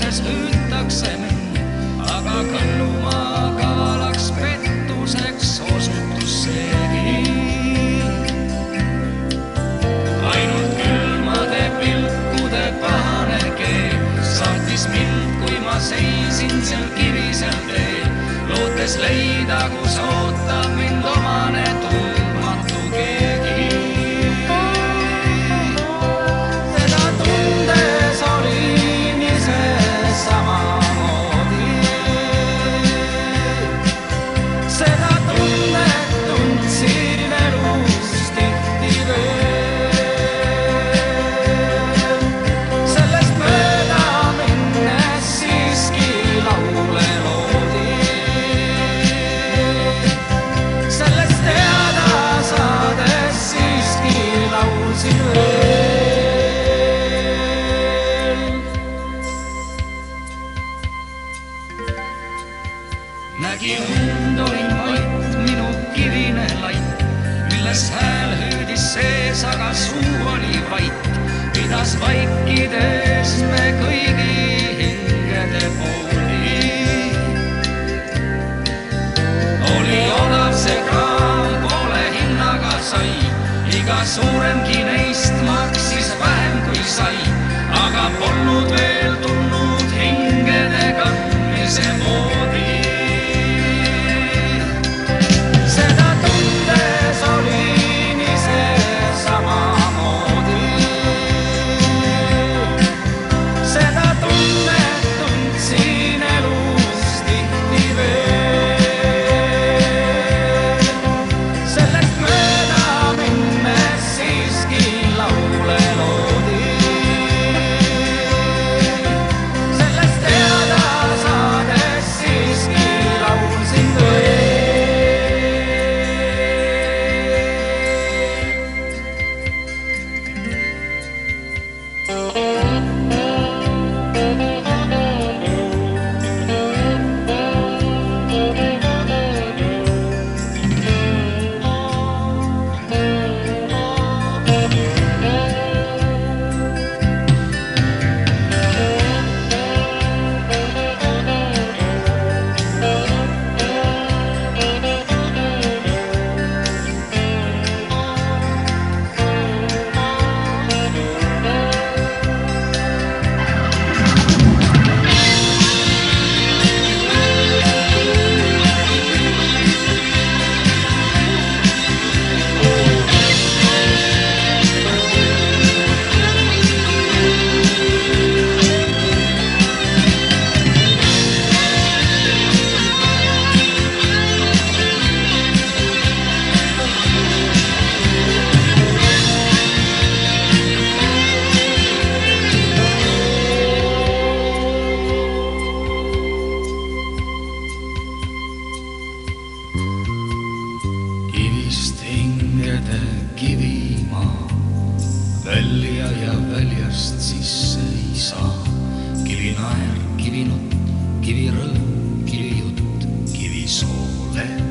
valguses hüütakse mind, aga Kallumaa kavalaks pettuseks osutus seegi. ainult külmade pilkude pahane keel saatis mind, kui ma seisin seal kivisel teel, lootes leida, kus ootab mind omane tuul. sees, aga suu oli vait, pidas vaikides me kõigi hingede pooli. oli odav see kraam, poole hinnaga sai, iga suuremgi neist maksis vähem kui sai, aga polnud veel kivimaa, välja ja väljast sisse ei saa. kivinaer, kivinutt, kivirõõm, kivijutt, kivisoole